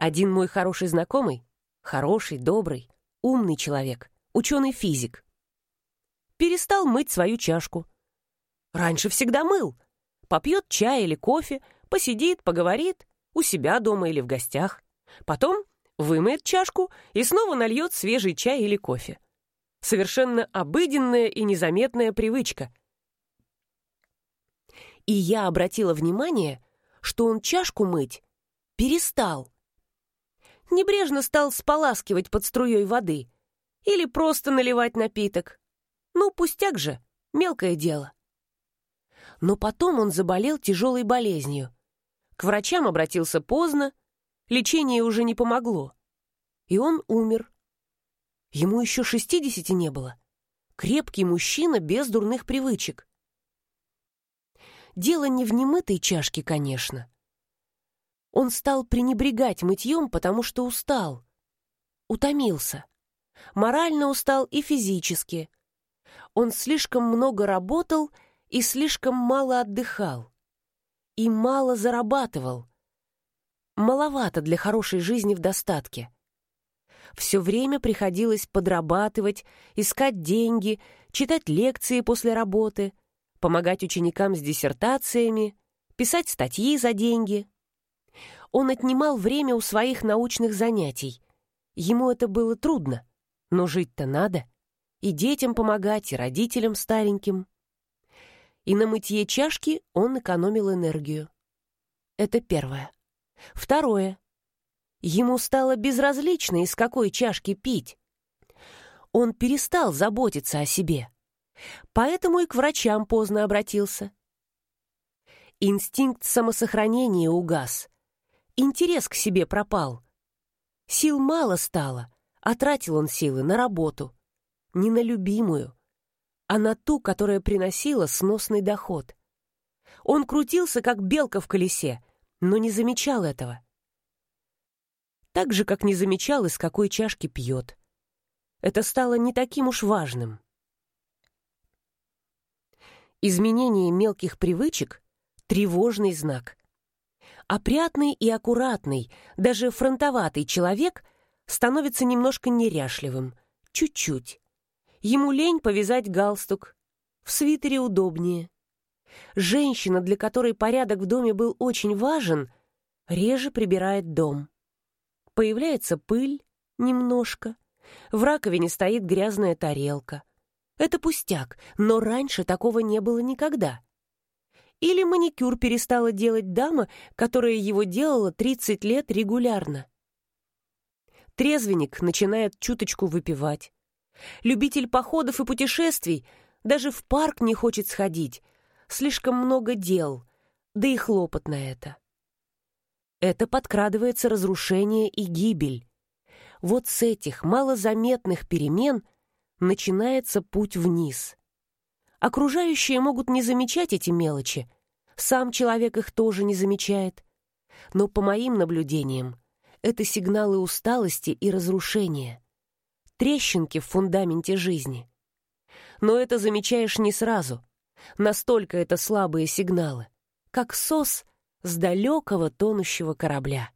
Один мой хороший знакомый, хороший, добрый, умный человек, ученый-физик, перестал мыть свою чашку. Раньше всегда мыл. Попьет чай или кофе, посидит, поговорит, у себя дома или в гостях. Потом вымоет чашку и снова нальет свежий чай или кофе. Совершенно обыденная и незаметная привычка. И я обратила внимание, что он чашку мыть перестал. Небрежно стал споласкивать под струей воды или просто наливать напиток. Ну, пустяк же, мелкое дело. Но потом он заболел тяжелой болезнью. К врачам обратился поздно, лечение уже не помогло. И он умер. Ему еще шестидесяти не было. Крепкий мужчина без дурных привычек. Дело не в немытой чашке, конечно. Он стал пренебрегать мытьем, потому что устал. Утомился. Морально устал и физически. Он слишком много работал и слишком мало отдыхал. И мало зарабатывал. Маловато для хорошей жизни в достатке. Все время приходилось подрабатывать, искать деньги, читать лекции после работы, помогать ученикам с диссертациями, писать статьи за деньги. Он отнимал время у своих научных занятий. Ему это было трудно, но жить-то надо. И детям помогать, и родителям стареньким. И на мытье чашки он экономил энергию. Это первое. Второе. Ему стало безразлично, из какой чашки пить. Он перестал заботиться о себе. Поэтому и к врачам поздно обратился. Инстинкт самосохранения угас. Интерес к себе пропал. Сил мало стало, а тратил он силы на работу. Не на любимую, а на ту, которая приносила сносный доход. Он крутился, как белка в колесе, но не замечал этого так же, как не замечал, из какой чашки пьет. Это стало не таким уж важным. Изменение мелких привычек — тревожный знак. Опрятный и аккуратный, даже фронтоватый человек становится немножко неряшливым, чуть-чуть. Ему лень повязать галстук, в свитере удобнее. Женщина, для которой порядок в доме был очень важен, реже прибирает дом. Появляется пыль немножко. В раковине стоит грязная тарелка. Это пустяк, но раньше такого не было никогда. Или маникюр перестала делать дама, которая его делала 30 лет регулярно. Трезвенник начинает чуточку выпивать. Любитель походов и путешествий даже в парк не хочет сходить. Слишком много дел, да и хлопот на это это подкрадывается разрушение и гибель. Вот с этих малозаметных перемен начинается путь вниз. Окружающие могут не замечать эти мелочи, сам человек их тоже не замечает. Но по моим наблюдениям, это сигналы усталости и разрушения, трещинки в фундаменте жизни. Но это замечаешь не сразу, настолько это слабые сигналы, как сос с далекого тонущего корабля.